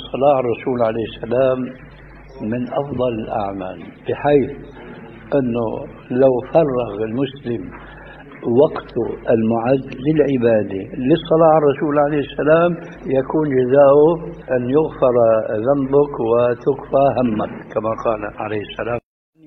الصلاة على الرسول عليه السلام من أفضل الأعمال بحيث أنه لو فرغ المسلم وقته المعد للعبادة للصلاة على الرسول عليه السلام يكون جزاؤه أن يغفر ذنبك وتكفى همك كما قال عليه السلام.